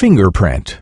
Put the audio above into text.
Fingerprint.